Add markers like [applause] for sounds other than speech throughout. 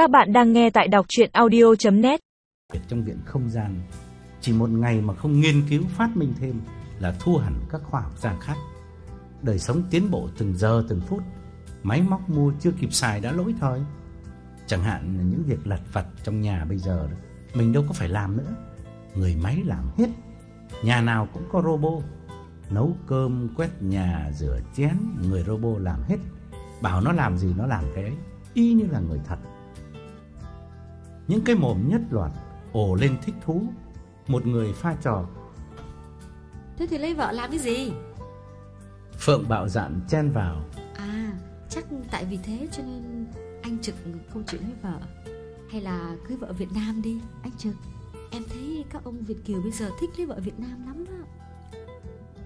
Các bạn đang nghe tại đọc chuyện audio.net Trong viện không gian, chỉ một ngày mà không nghiên cứu phát minh thêm là thua hẳn các khoa học gia khác. Đời sống tiến bộ từng giờ từng phút, máy móc mua chưa kịp xài đã lỗi thời. Chẳng hạn là những việc lặt vặt trong nhà bây giờ mình đâu có phải làm nữa. Người máy làm hết, nhà nào cũng có robot. Nấu cơm, quét nhà, rửa chén, người robot làm hết. Bảo nó làm gì nó làm cái ấy, y như là người thật. Những cái mồm nhất loạt ồ lên thích thú. Một người pha trò. Thế thì lấy vợ làm cái gì? Phượng bạo dạn chen vào. À, chắc tại vì thế cho nên anh Trực không chịu lấy vợ. Hay là cưới vợ Việt Nam đi, anh Trực. Em thấy các ông Việt kiều bây giờ thích lấy vợ Việt Nam lắm đó.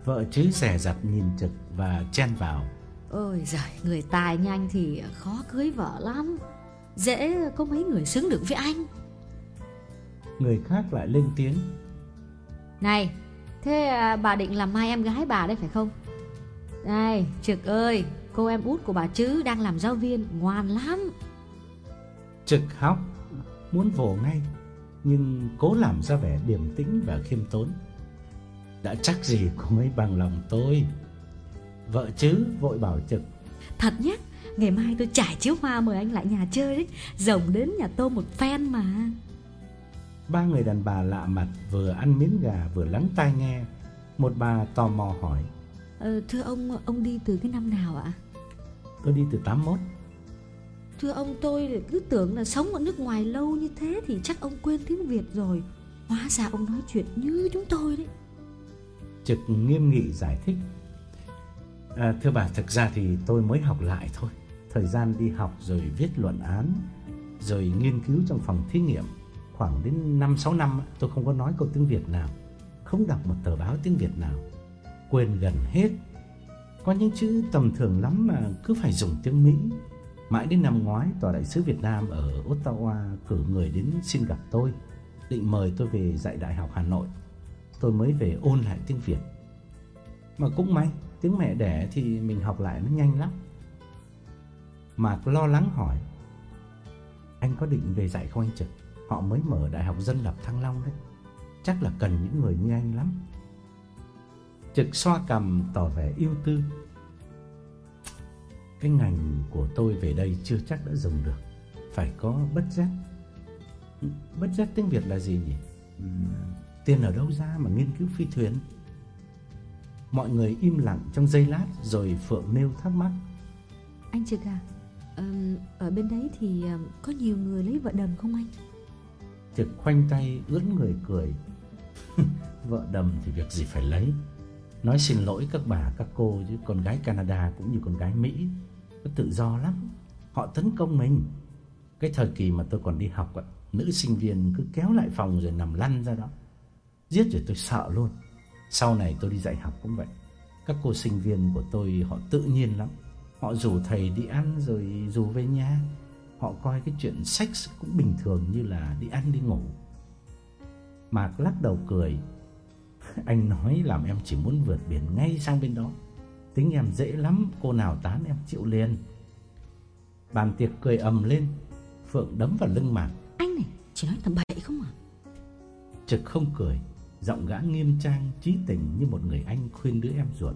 Vợ chứ rẻ rặt nhìn Trực và chen vào. Ôi giời, người tài nhanh thì khó cưới vợ lắm. Dễ có mấy người xứng được với anh. Người khác lại lên tiếng. Này, thế à, bà định làm mai em gái bà đấy phải không? Này, Trực ơi, cô em út của bà chứ đang làm giáo viên, ngoan lắm. Trực khóc, muốn vồ ngay, nhưng cố làm ra vẻ điềm tĩnh và khiêm tốn. Đã chắc gì cô ấy bằng lòng tôi. Vợ chứ vội bảo Trực. Thật nhé, ngày mai tôi trải chiếu hoa mời anh lại nhà chơi đấy. Rồng đến nhà tôi một phen mà. Ba người đàn bà lạ mặt vừa ăn miếng gà vừa lắng tai nghe. Một bà tò mò hỏi. Ờ, thưa ông, ông đi từ cái năm nào ạ? Tôi đi từ 81. Thưa ông tôi cứ tưởng là sống ở nước ngoài lâu như thế thì chắc ông quên tiếng Việt rồi. Hóa ra ông nói chuyện như chúng tôi đấy. Trực nghiêm nghị giải thích. À, thưa bà, thực ra thì tôi mới học lại thôi. Thời gian đi học rồi viết luận án, rồi nghiên cứu trong phòng thí nghiệm. Khoảng đến 5-6 năm tôi không có nói câu tiếng Việt nào. Không đọc một tờ báo tiếng Việt nào. Quên gần hết. Có những chữ tầm thường lắm mà cứ phải dùng tiếng Mỹ. Mãi đến năm ngoái, Tòa Đại sứ Việt Nam ở Ottawa cử người đến xin gặp tôi. Định mời tôi về dạy Đại học Hà Nội. Tôi mới về ôn lại tiếng Việt. Mà cũng may, tiếng mẹ đẻ thì mình học lại nó nhanh lắm. Mạc lo lắng hỏi, Anh có định về dạy không anh Trực? Họ mới mở Đại học Dân lập Thăng Long đấy Chắc là cần những người như anh lắm Trực xoa cầm tỏ vẻ yêu tư Cái ngành của tôi về đây chưa chắc đã dùng được Phải có bất giác Bất giác tiếng Việt là gì nhỉ? Tiền ở đâu ra mà nghiên cứu phi thuyền? Mọi người im lặng trong giây lát rồi Phượng nêu thắc mắc. Anh Trực à, ở bên đấy thì có nhiều người lấy vợ đầm không anh? Trực khoanh tay ưỡn người cười. [laughs] Vợ đầm thì việc gì phải lấy. Nói xin lỗi các bà các cô chứ con gái Canada cũng như con gái Mỹ nó tự do lắm. Họ tấn công mình. Cái thời kỳ mà tôi còn đi học ạ, nữ sinh viên cứ kéo lại phòng rồi nằm lăn ra đó. Giết rồi tôi sợ luôn. Sau này tôi đi dạy học cũng vậy. Các cô sinh viên của tôi họ tự nhiên lắm. Họ rủ thầy đi ăn rồi rủ về nhà. Họ coi cái chuyện sex cũng bình thường như là đi ăn đi ngủ. Mạc lắc đầu cười. [laughs] Anh nói làm em chỉ muốn vượt biển ngay sang bên đó. Tính em dễ lắm, cô nào tán em chịu liền. Bàn tiệc cười ầm lên, Phượng đấm vào lưng Mạc. Anh này, chỉ nói tầm bậy không à? Trực không cười, giọng gã nghiêm trang, trí tình như một người anh khuyên đứa em ruột.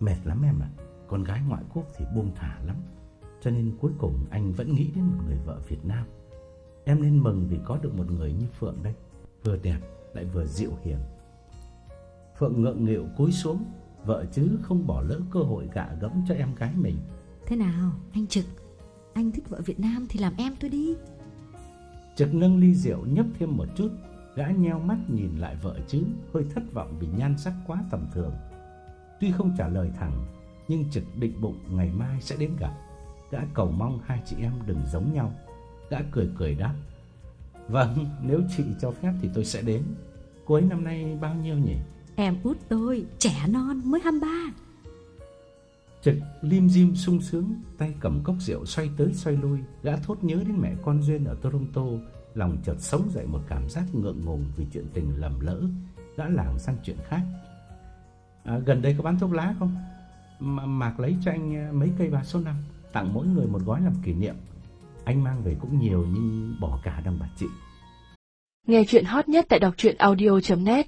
Mệt lắm em ạ, con gái ngoại quốc thì buông thả lắm, cho nên cuối cùng anh vẫn nghĩ đến một người vợ Việt Nam. Em nên mừng vì có được một người như Phượng đây, vừa đẹp lại vừa dịu hiền. Phượng ngượng nghịu cúi xuống, vợ chứ không bỏ lỡ cơ hội gạ gẫm cho em gái mình. Thế nào, anh Trực, anh thích vợ Việt Nam thì làm em tôi đi. Trực nâng ly rượu nhấp thêm một chút, gã nheo mắt nhìn lại vợ chứ, hơi thất vọng vì nhan sắc quá tầm thường. Tuy không trả lời thẳng, nhưng Trực định bụng ngày mai sẽ đến gặp. Gã cầu mong hai chị em đừng giống nhau. Gã cười cười đáp: "Vâng, nếu chị cho phép thì tôi sẽ đến. Cô ấy năm nay bao nhiêu nhỉ?" Em út tôi, trẻ non mới 23. Trực lim dim sung sướng, tay cầm cốc rượu xoay tới xoay lui, gã thốt nhớ đến mẹ con duyên ở Toronto, lòng chợt sống dậy một cảm giác ngượng ngùng vì chuyện tình lầm lỡ, đã làm sang chuyện khác. À, gần đây có bán thuốc lá không? M Mạc lấy cho anh à, mấy cây bà số 5, tặng mỗi người một gói làm kỷ niệm. Anh mang về cũng nhiều nhưng bỏ cả đằng bà chị Nghe chuyện hot nhất tại đọc truyện audio.net